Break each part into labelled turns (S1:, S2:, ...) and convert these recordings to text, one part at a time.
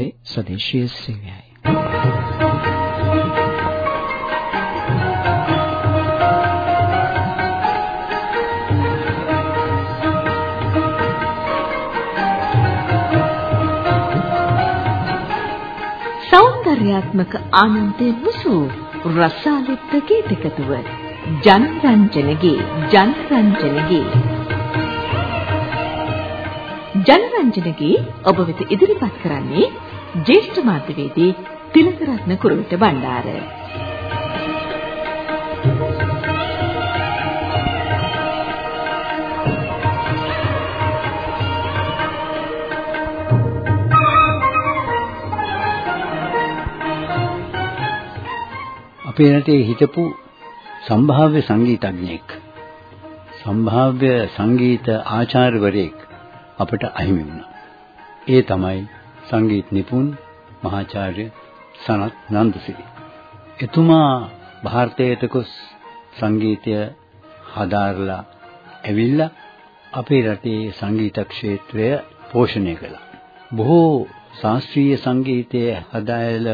S1: ආකාරයේ ස්වදේශීය සේවයයි.
S2: සෞන්දර්යාත්මක ආනන්දයේ මුසු රසාලිත් ගීතකතුව ජනරංජනගේ ජනරංජනගේ ජනරංජනගේ ඔබ වෙත ඉදිරිපත් කරන්නේ ජේෂ්ඨ මාධ්‍යවේදී තිලකරත්න කුරුවිට බණ්ඩාර
S3: අපේ රටේ හිටපු සම්භාව්‍ය සංගීතඥයෙක් සම්භාව්‍ය සංගීත ආචාර්යවරයෙක් අපට අහිමි වුණා. ඒ තමයි සංගීත නිපුන් මහාචාර්ය සනත් නන්දසිරි. එතුමා ಭಾರತයට ගොස් සංගීතය හදාarලා ඇවිල්ලා අපේ රටේ සංගීත ක්ෂේත්‍රය පෝෂණය කළා. බොහෝ ශාස්ත්‍රීය සංගීතයේ හදායල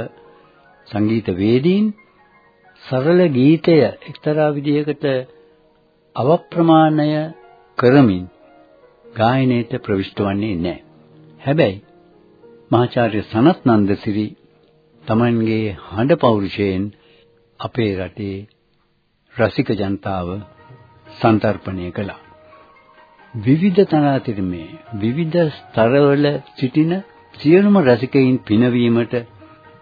S3: සංගීතවේදීන් සරල ගීතය එක්තරා විදියකට අවප්‍රමාණය කරමින් ගායනයට ප්‍රවිෂ්ඨ වන්නේ නැහැ. හැබැයි මහාචාර්ය සනත් නන්දසිරි තමන්ගේ හඬ පෞරුෂයෙන් අපේ රටේ රසික ජනතාව සන්තර්පණය කළා. විවිධ තරාතිරමේ විවිධ ස්තරවල සිටින සියලුම රසිකයින් පිනවීමට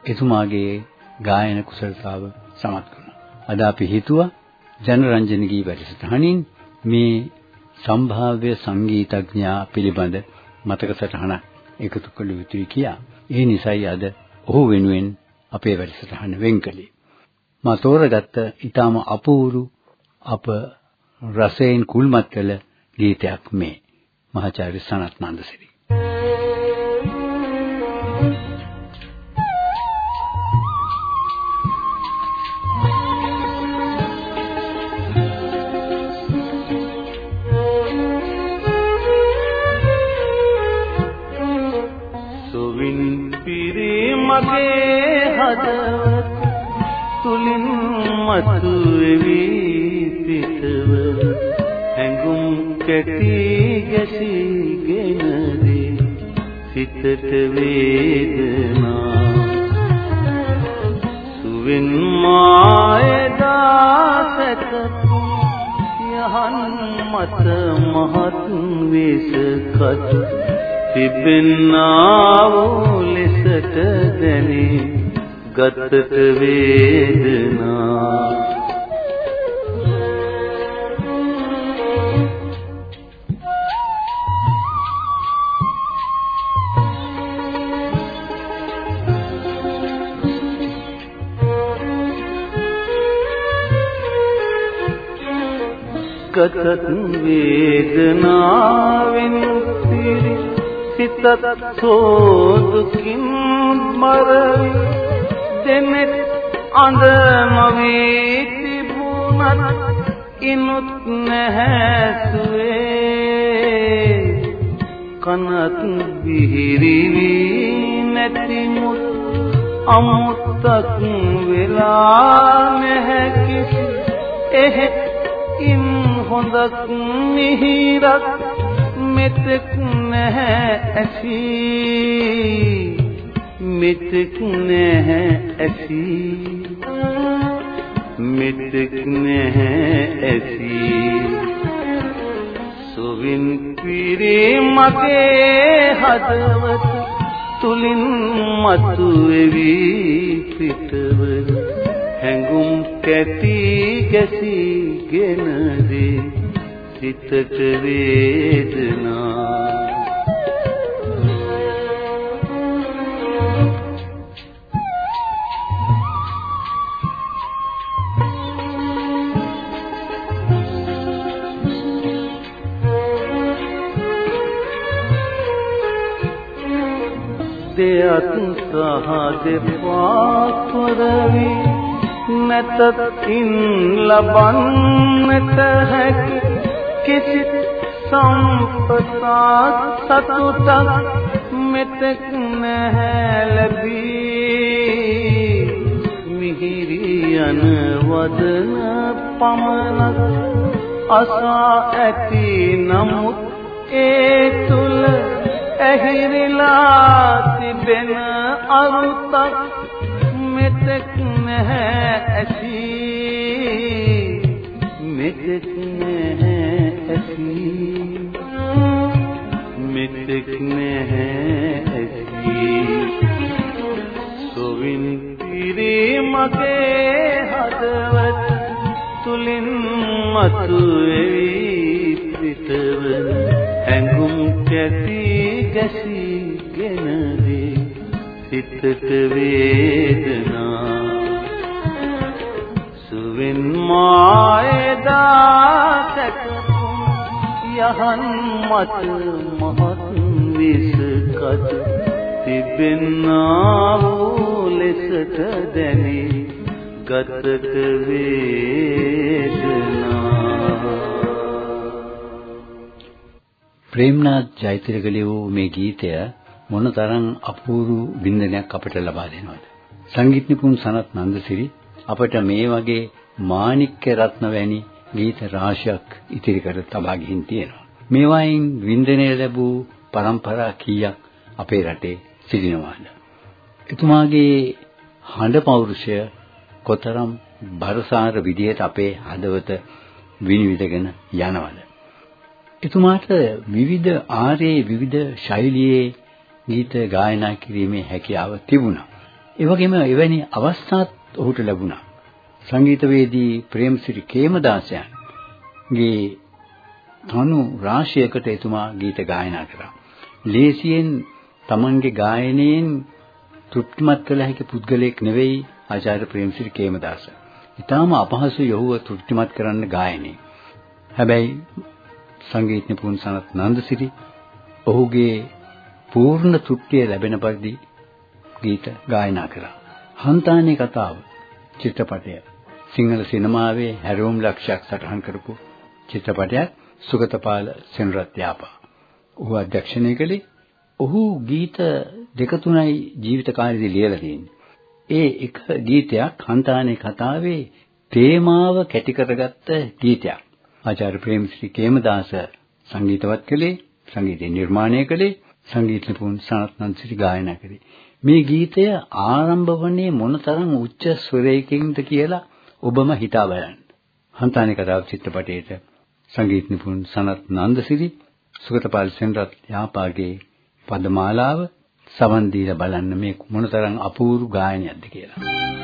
S3: එතුමාගේ ගායන කුසලතාව සමත් වුණා. අද අපි හිතුවා ජනරන්ජන ගී වැඩසටහනින් මේ සම්භාව්‍ය සංගීතඥයා පිළිබඳ මතක සටහන එකතු කළ යුතුයි කියා. ඒ නිසයි අද ඔහු වෙනුවෙන් අපේ වැඩසටහන වෙන් කළේ. මා තෝරගත්ත ඊටාම අපූරු අප රසයෙන් කුල්මත් කළ ගීතයක් මේ මහාචාර්ය සනත් නන්දසිරි
S4: මතුවෙවි පිටව හැඟුම් කැටි ගැසීගෙන දේ සිතට වේදනා. සුවෙන් මායදාසකපු යහන් මත මහත් වේසකත් තිබෙන්නා වූ ලෙසට දැනේ ගතට වේදනා. ගතත් වේදනාවෙන් පිරි සිතත් සෝදුකින් මරවි. දෙනෙත් අඳ නොවී තිබුණත් ඉනුත් නැහැසුවේ. කනත් විහිරි නැතිමුත් අමුත්තක් වෙලා නැහැ කිසි. එහෙ ඉන් හොඳක් මිහිරක් මෙතෙක් නැහැ ඇසී මෙතෙක් නැහැ ඇසි මෙතෙක් නැහැ ඇසි සොවින් පිරේ මගේ හදවත තුලින් මතුවේවි පිටවල හැඟුම් කැටි ගැසීගෙන දේ සිතට වේදනා පාත්වරවි නැතත්ින් ලබන්නට හැකි. කිසි සම්පතක් සතුටක් මෙතෙක් නැහැ ලැබී. මිහිරියන වදන පමණක් අසා ඇති නමුත් ඒ තුල ඇහිරිලා තිබෙන අරුතක් මෙතෙක් නැහැ ඇසි. මෙතෙක් නැහැ ඇසි. මෙතෙක් නැහැ ඇසි. සොවින් පිරී මගේ හදවත තුලින් මතුවේවි පිටව. ඇඟුම් කැටි සිතට වේදනා. සුවෙන් මායදා සැකපුම් යහන් මත මහත් විසකත් තිබෙන්නා වූ ලෙසට දැනේ ගතට වේදනා.
S3: ප්‍රේම්නාත් ජයතිලක ලියූ මේ ගීතය මොනතරම් අපූර්ව බින්දනයක් අපට ලබා දෙනවද? සංගීත නිපුන් සනත් නන්දසිරි අපට මේ වගේ මාණික්‍ය රත්න වැනි ගීත රාශියක් ඉතිරි කර තබා ගිහින් තියෙනවා. මේ වයින් වින්දනය ලැබූ પરම්පරා කීයක් අපේ රටේ සිටිනවාද? එතුමාගේ හඬ පෞරුෂය කොතරම් බරසාර විදියට අපේ හදවත විනිවිදගෙන යනවද? එතුමාට විවිධ ආරේ විවිධ ශෛලියේ ගීත ගායනා කිරීමේ හැකියාව තිබුණා. ඒ වගේම එවැනි අවස්ථාත් ඔහුට ලැබුණා. සංගීතවේදී ප්‍රේමසිරි කේමදාසයන්ගේ තනු රාශියකට එතුමා ගීත ගායනා කරා. ලේසියෙන් Tamange ගායනයෙන් තෘප්තිමත් කළ හැකි පුද්ගලයෙක් නෙවෙයි ආචාර්ය ප්‍රේමසිරි කේමදාස. ඊටාම අපහසු යහුව තෘප්තිමත් කරන්න ගායනයේ. හැබැයි සංගීත නිපුන් සනත් නන්දසිරි ඔහුගේ පූර්ණ තෘප්තිය ලැබෙන පරිදි ගීත ගායනා කළා. හන්තානේ කතාව චිත්‍රපටය සිංහල සිනමාවේ හැරවුම් ලක්ෂයක් සටහන් කරපු චිත්‍රපටයක් සුගතපාල සෙනරත් යාපා. ඔහු අධ්‍යක්ෂණය කළේ ඔහු ගීත දෙක තුනයි ජීවිත කාලෙදී ලියලා තියෙන්නේ. ඒ එක ගීතයක් හන්තානේ කතාවේ තේමාව කැටි කරගත්ත ගීතයක්. ආචාර්ය ප්‍රේමශ්‍රී කේමදාස සංගීතවත් කළේ සංගීතය නිර්මාණය කළේ සංගීත නිපුන් සනත්නන්සිරි ගායනා කළේ මේ ගීතය ආරම්භ වන්නේ මොනතරම් උච්ච ස්වරයකින්ද කියලා ඔබම හිතා බලන්න. හන්තානේ කතාව චිත්‍රපටයේට සංගීත නිපුන් සනත් නන්දසිරි සුගතපාල සෙන්රත් යාපාගේ පදමාලාව සවන් දීලා බලන්න මේ මොනතරම් අපූර්ව ගායනයක්ද කියලා.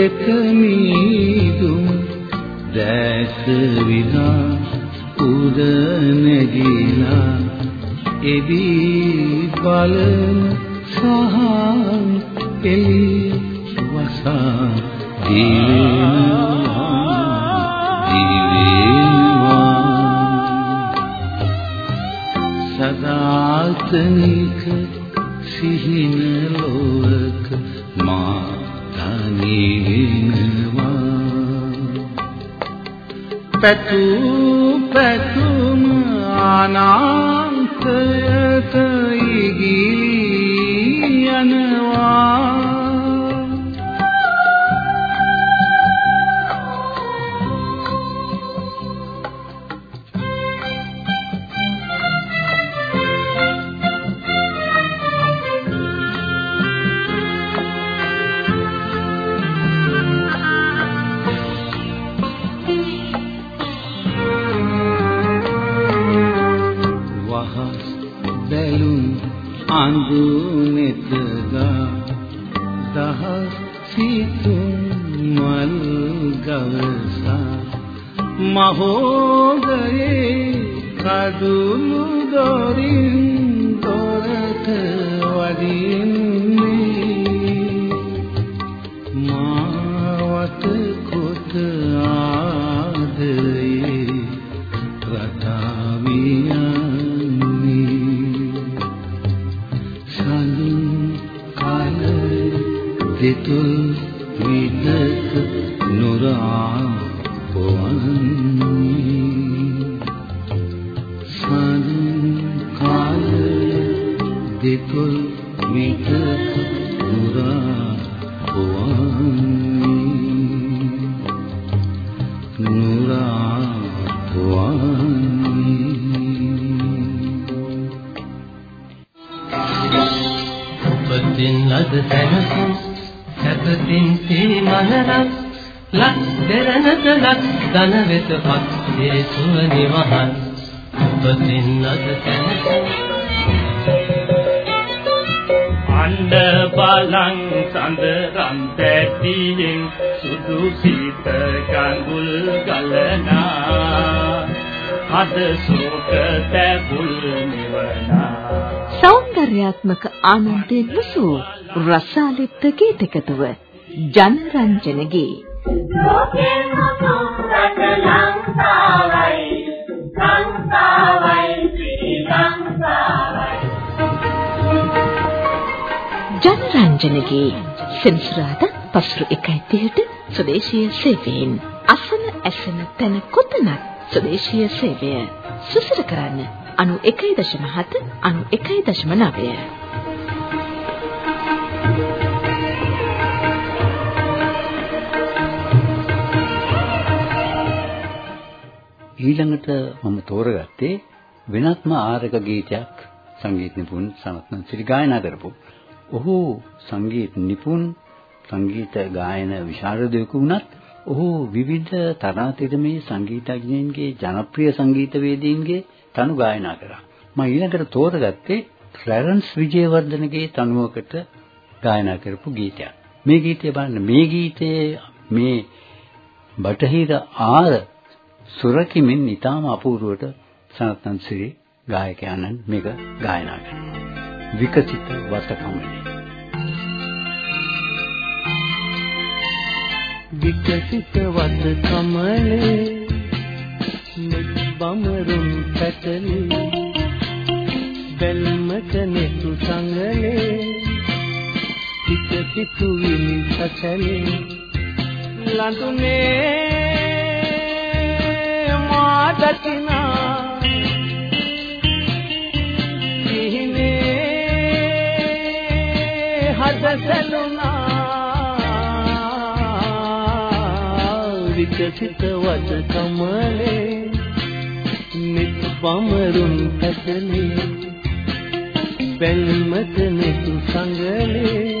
S4: දෙක නීදුම් දැස විනා උද නැගිලා එදී බලන සහන් එලි වසා දිවෙනවා. දිවෙනවා. සදාතනී أَمَّتِي දෙතුල් විදක නුරා පොවන්නේ. සඳ කාල දෙතුල් විදක නුරා පොවන්නේ.
S5: ලක් ධන වෙතපත් සුව නිවහන්. උපතින් අද තැනක.
S6: අණ්ඩ බලං සඳ රම් දැටියෙන් සුදු සීත ගඟුල් ගලනා. හද සෝක තැබුල් නිවනා.
S2: සෞන්දර්යාත්මක ආනන්දයෙන් මුසු රසාලිත් ගීතකතුව ජනරංජනගේ
S7: ලෝකෙන් මුතුන් රට ලංකාවයි. ලංකාවයි ශ්‍රී ලංකාවයි.
S2: ජනරංජනගේ සෙන්සුරාද පසුරු 1:30ට ස්වදේශීය සේවයෙන් අසන ඇසෙන තැන කොතනත් ස්වදේශීය සේවය. සුසර කරන්න 91.7 91.9
S3: ඊළඟට මම තෝරගත්තේ වෙනත්ම ආරක ගීතයක් සංගීත නිපුන් සනත්නන් සිරි ගායනා කරපු. ඔහු සංගීත නිපුන් සංගීත ගායන විශාරදයෙකු වුණත් ඔහු විවිධ තරාතිරමේ සංගීතඥයින්ගේ ජනප්‍රිය සංගීතවේදීන්ගේ තනු ගායනා කරා. මම ඊළඟට තෝරගත්තේ ක්ලැරන්ස් විජේවර්ධනගේ තනුවකට ගායනා කරපු ගීතයක්. මේ ගීතය බලන්න මේ ගීතයේ මේ බටහිර ආර සුරකිමින් ඊටාම අපූර්වට සනත්නන් සිරි ගායකයන්න් මේක ගායනා කරනවා. විකසිත වතකමනේ.
S4: විකසිත වතකමනේ මෙත් බමරුන් පැටලි බැල්මට නෙතු සංගලේ විකසිතුවිලි සැසලේ ලඳුනේ සිහිනේ හදසලුනා විකසිත වද කමලේ නිත් බමරුන් පැසලේ බැල්මත නෙතු සංගලේ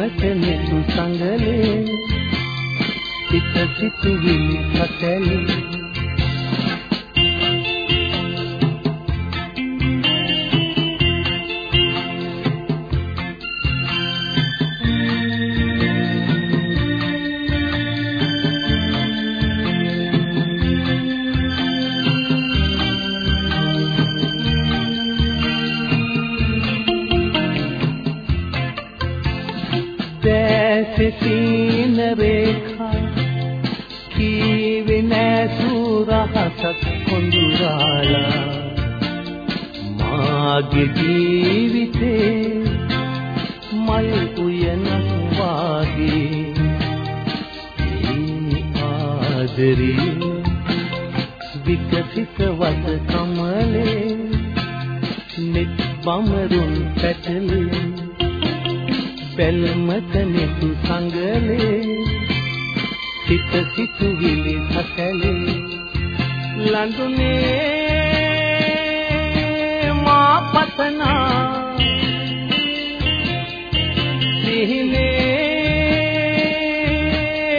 S4: දැල්මට නෙතු සංගලේ සිත සිතුවිලි හතලේ සීන රේඛා කීවේ නෑ සූරහසක් කොඳුරාලා මාගේ ජීවිතේ මල් උයනක් වාගේ. ඒ ආදරේ විකසිත වත කමලේ නිත් බමරුන් පැටලේ බැල්මක නෙතු සංගලේ සිත සිතුවිලි හසලේ. ලඳුනේ මා පතනා සිහිනේ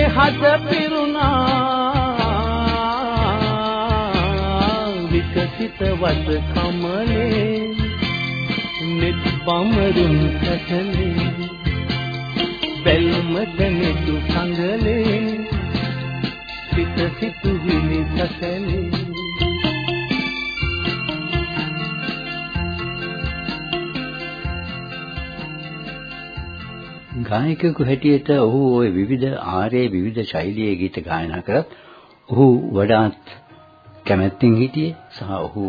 S4: හද පිරුණා. විකසිත වද කමලේ නිත් බමරුන් කසලේ බැල්ම දැනෙතු සංගලේ සිත සිතුවිලි සැසලේ
S3: ගායකයෙකු හැටියට ඔහු ওই විවිධ ආරේ විවිධ ශෛලියේ ගීත ගායනා කරත් ඔහු වඩාත් කැමැත්තෙන් හිටියේ සහ ඔහු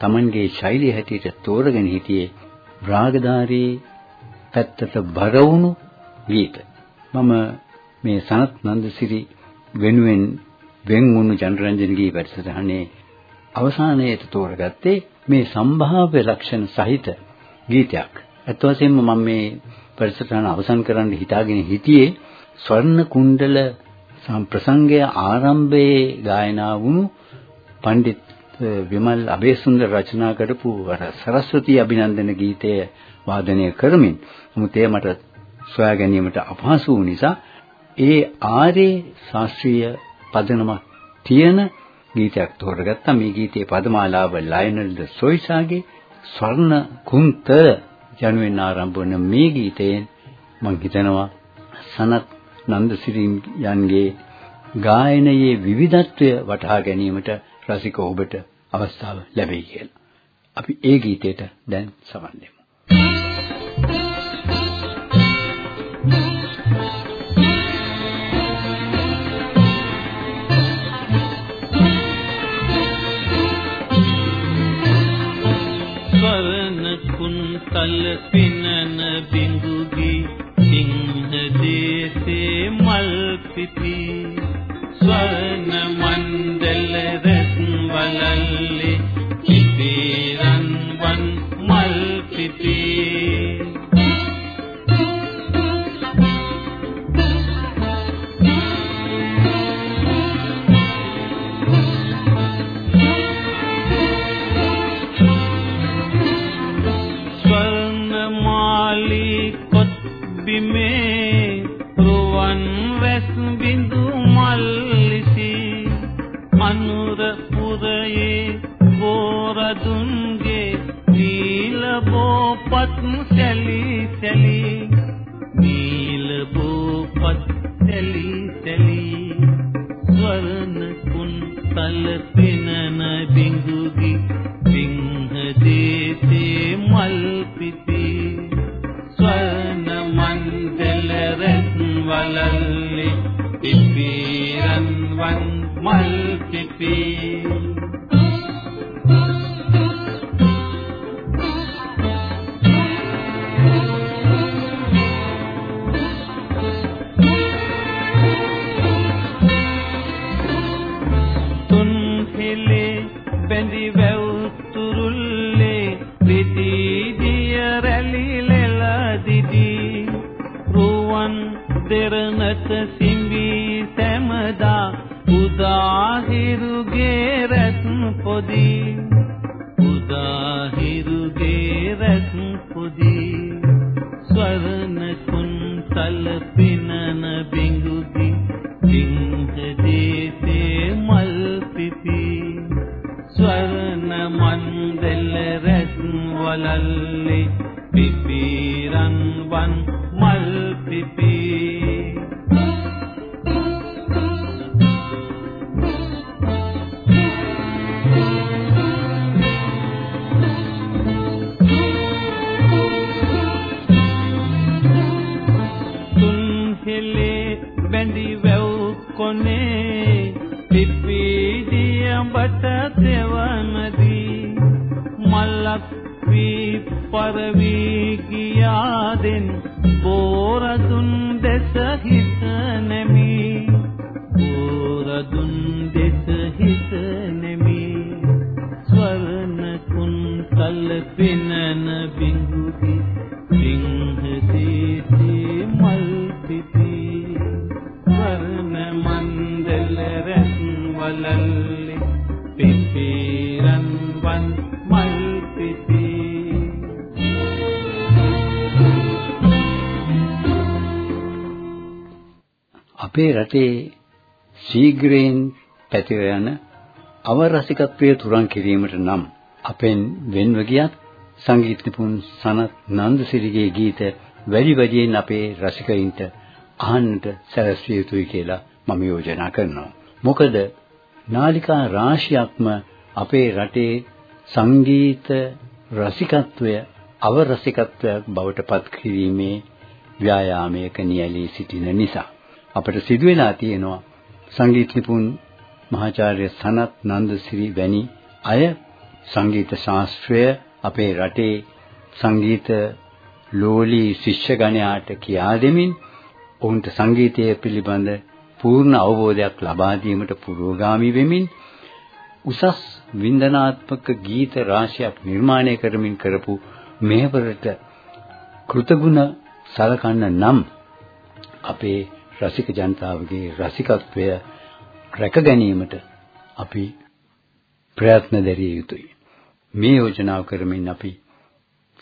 S3: Tamanගේ ශෛලිය හැටියට තෝරගෙන හිටියේ. රාගධාරී පැත්තට බර වුණු ගීත. මම මේ සනත් නන්දසිරි වෙනුවෙන් වෙන් වුණු ජනරන්ජන ගී වැඩසටහනේ අවසානයේට තෝරගත්තේ මේ සම්භාව්‍ය ලක්ෂණ සහිත ගීතයක්. අත් වශයෙන්ම මම මේ වැඩසටහන අවසන් කරන්න හිතාගෙන හිටියේ ස්වර්ණ කුණ්ඩල ප්‍රසංගය ආරම්භයේ ගායනා වුණු පණ්ඩිත් විමල් අබේසුන්දර රචනා කරපු සරස්වති අභිනන්දන ගීතය වාදනය කරමින් නමුත් ඒ මට සොයා ගැනීමට අපහසු වූ නිසා ඒ ආරේ ශාස්ත්‍රීය පදනමක් තියෙන ගීතයක් තෝරගත්තා. මේ ගීතයේ පදමාලාව ලයනල් ද සොයිසාගේ ස්වර්ණ කුන්ත යනුවෙන් ආරම්භ වන මේ ගීතයෙන් මම හිතනවා සනත් නන්දසිරින් යන්ගේ ගායනයේ විවිධත්වය වටහා ගැනීමට රසික ඔබට අවස්ථාව ලැබෙයි කියලා. අපි ඒ ගීතයට දැන් සමන් දෙමු.
S4: සතුන්ගේ දීලබෝ පත් සැලී සැලී දෙරණට සිඹී සෑමදා උදාහිරුගේ රැස් පොදි. උදාහිරුගේ රැස් පොදි. ස්වර්ණ කුන්තල පින් මල්ලක් වී පරවි ගියාදෙන් බෝරදුන් දෙස හිත
S3: අපේ රටේ ශීඝ්‍රයෙන් පැතිර යන අවරසිකත්වයේ තුරන් කිරීමට නම් අපෙන් වෙන්ව ගියත් සංගීත නිපුන් සනත් නන්දසිරිගේ ගීත වැඩි වැඩියෙන් අපේ රසිකයින්ට අහන්නට සැලැස්විය යුතුයි කියලා මම යෝජනා කරනවා. මොකද නාලිකා රාශියක්ම අපේ රටේ සංගීත රසිකත්වය අවරසිකත්වයක් බවට පත් කිරීමේ ව්‍යායාමයක නියැලී සිටින නිසා අපට සිදු වෙලා තියෙනවා. සංගීත නිපුන් මහාචාර්ය සනත් නන්දසිරි වැනි අය සංගීත ශාස්ත්‍රය අපේ රටේ සංගීත ලෝලී ශිෂ්‍ය ගණයාට කියා දෙමින් ඔවුන්ට සංගීතය පිළිබඳ පූර්ණ අවබෝධයක් ලබා දීමට පුරෝගාමී වෙමින් උසස් වින්දනාත්මක ගීත රාශියක් නිර්මාණය කරමින් කරපු මෙහෙවරට කෘතගුණ සලකන්න නම් අපේ රසික ජනතාවගේ රසිකත්වය රැක ගැනීමට අපි ප්‍රයත්න දැරිය යුතුයි. මේ යෝජනාව කරමින් අපි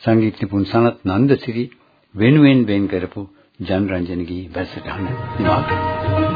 S3: සංගීත නිපුන් සනත් නන්දසිරි වෙනුවෙන් වෙන් කරපු ජනරන්ජනගේ වැඩසටහන නිවා ගන්නවා.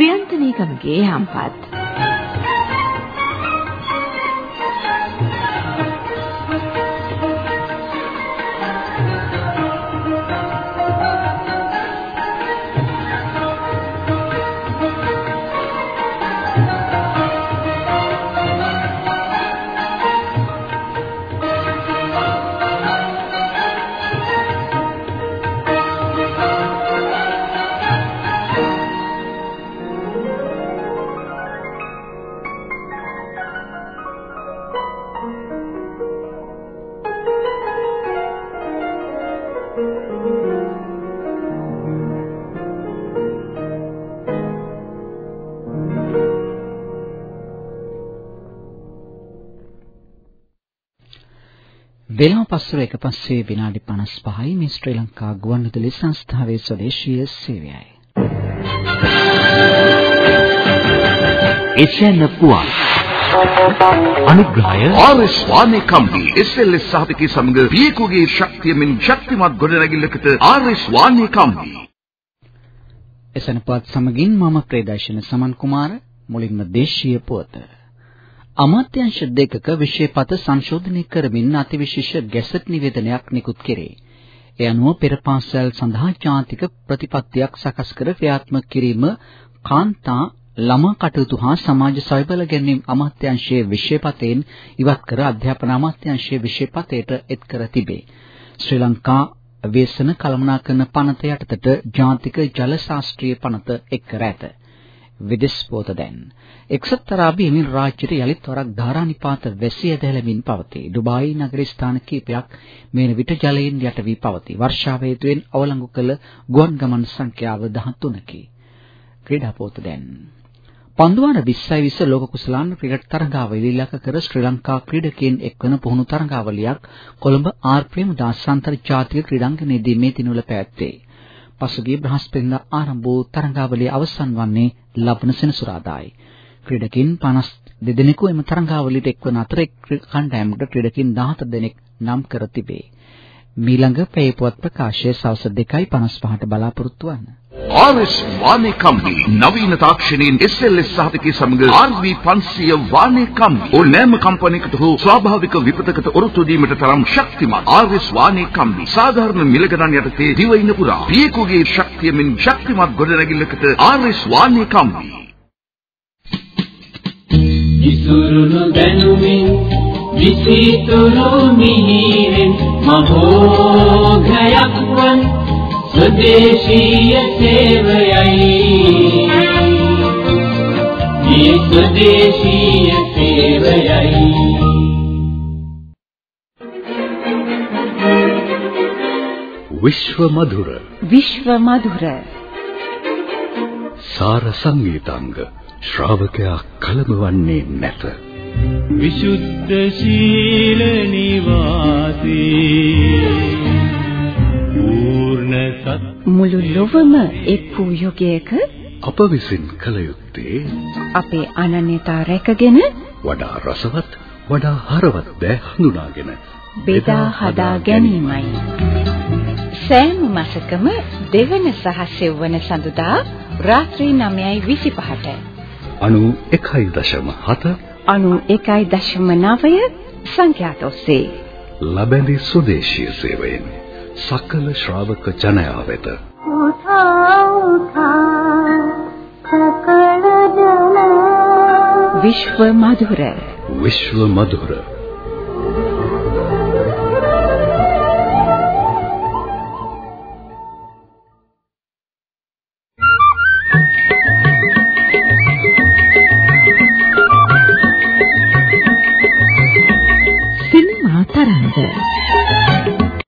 S2: ප්‍රියන්තනීකමගේ යම්පත්.
S1: වෙලාව පස්සර එක පස්සේ විනාඩි 55යි මේ ශ්‍රී ලංකා ගුවන්විදුලි සංස්ථාවේ ස්වදේශීය සේවයයි.
S8: එෂැන පුවන් අනුග්‍රහය ආර්.එස්. වානේ කම්බි එස්.එල්.එස් සහතිකයේ සමග පියකුගේ ශක්තියමින් ශක්තිමත් ගොඩනැගිල්ලකට ආර්.එස්. වානේ කම්බි
S1: එසනපත් සමගින් මම ප්‍රේදර්ශන සමන් කුමාර මුලින්ම දේශීය පුවත අමාත්‍යාංශ දෙකක විශේෂපත සංශෝධනය කරමින් අතිවිශේෂ ගැසට් නිවේදනයක් නිකුත් කෙරේ. ඒ අනුව පෙර පාසල් සඳහා ජාතික ප්‍රතිපත්තියක් සකස් කර ක්‍රියාත්මක කිරීම කාන්තා ළමා කටයුතු හා සමාජ සවිබල ගැනීම අමාත්‍යාංශයේ විශේෂපතෙන් ඉවත් කර අධ්‍යාපන අමාත්‍යාංශයේ විශේෂපතයට එක් කර තිබේ. ශ්‍රී ලංකා ව්‍යසන කළමනාකරන පනත යටතට ජාතික ජල ශාස්ත්‍රීය පනත එක් කර ඇත. විදෙස් පොත දැන් එක්සත් අරාබි එමින් රාජ්‍යයට යලිත් වරක් ධාරානිපාත වැසිය දැලමින් පවතී. ඩුබායි නගරේ ස්ථාන කිහිපයක් මේන විට ජලයෙන් යට වී පවතී. වර්ෂාව හේතුවෙන් අවලංගු කළ ගුවන් ගමන් සංඛ්‍යාව 13කි. ක්‍රීඩා පොත දැන් පන්දුවාන 20යි 20 ලෝක කුසලාන ක්‍රිකට් තරඟාවලිය ඉලක්ක කර ශ්‍රී ලංකා ක්‍රීඩකයන් එක්වන පුහුණු තරඟාවලියක් කොළඹ ආර් ප්‍රේමදාස අන්තර්ජාතික ක්‍රීඩාංගණයේදී මේ දිනවල පැවැත්වේ. පසුගිය බ්‍රහස්පතින්දා ආරම්භ වූ තරඟාවලිය අවසන් වන්නේ ලබන සෙනසුරාදායි. ක්‍රීඩකින් 52 දෙනෙකු එම තරඟාවලියට එක්වන අතර එක් කණ්ඩායමකට ක්‍රීඩකින් 17 දෙනෙක් නම් කර තිබේ. මීළඟ පැය පුවත් ප්‍රකාශය සවස් 2:55ට බලාපොරොත්තු වන්න.
S8: ආර්.එස්. වානේ කම්බි නවීන තාක්ෂණයෙන් SLS සහතිකයේ සමග RV 500 වානේ කම්බි ඕනෑම කම්පැනිකට හෝ ස්වාභාවික විපතකට ඔරොත්තු දීමට තරම් ශක්තිමත් ආර්.එස්. වානේ කම්බි සාධාරණ මිල ගණන් යටතේ දිවයින පුරා පියකුගේ ශක්තියමින් ශක්තිමත් ගොඩනැගිල්ලකට ආර්.එස්. වානේ කම්බි
S5: ඉසුරුණු දැනුමින් විසිතුරු මිහිරෙන් මහෝඝයක් වන් ස්වදේශීය සේවයයි. මේ ස්වදේශීය සේවයයි.
S9: විශ්ව මధుර
S10: විශ්ව මధుර
S9: සාර සංගීතාංග ශ්‍රාවකයා කලබවන්නේ නැත
S4: විසුද්ධ ශීල නිවාසී පූර්ණ සත්
S10: මුළු ලොවම එක් වූ යුගයක
S9: අප විසින් කළ යුත්තේ
S10: අපේ අනන්‍යතා රැකගෙන
S9: වඩා රසවත් වඩා හරවත් දෑ හඳුනාගෙන
S10: බෙදා හදා ගැනීමයි. සෑම මාසකම දෙවන සහ සෙවන සඳුදා රාත්‍රී 9:25ට
S9: 91.7
S10: 91.9 සංඛ්‍යාත ඔස්සේ.
S9: ලබැඳි සුදේශීය සේවයෙන් සකල ශ්‍රාවක ජනයා වෙත.
S10: විශ්ව මధుර.
S9: විශ්ව මధుර.